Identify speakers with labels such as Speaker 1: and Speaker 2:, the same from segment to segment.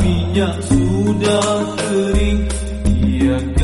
Speaker 1: minyak sudah kering Dia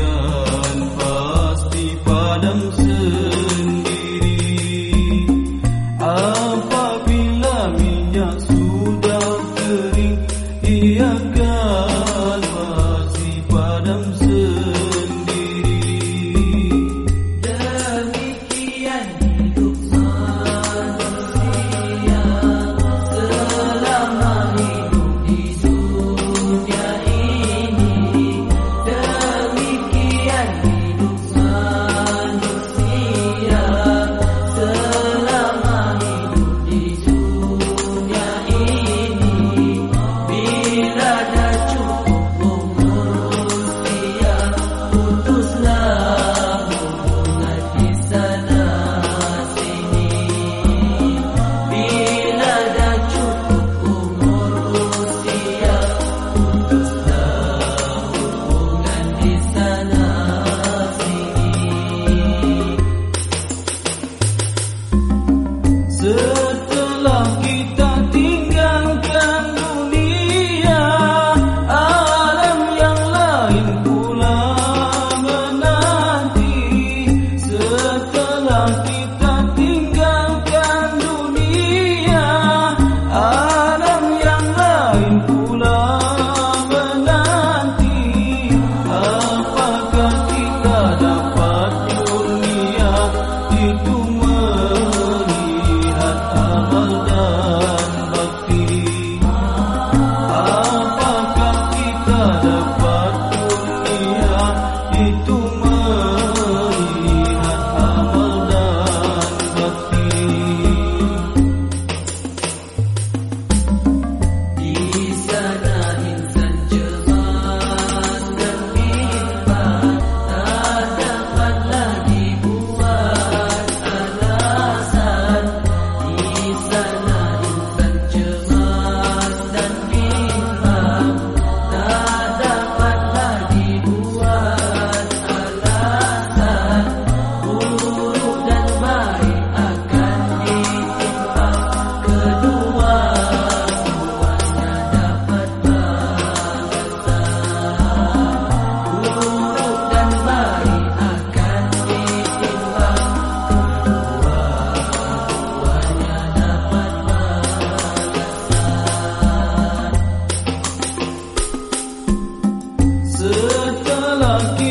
Speaker 1: love.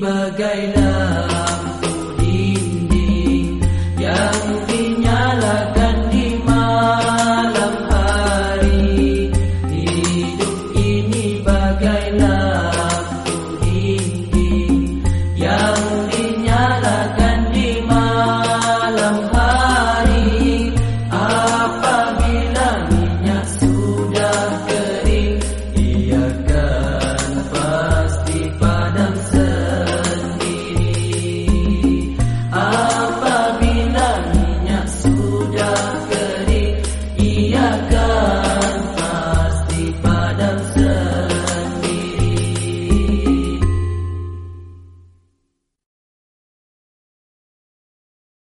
Speaker 2: bagailah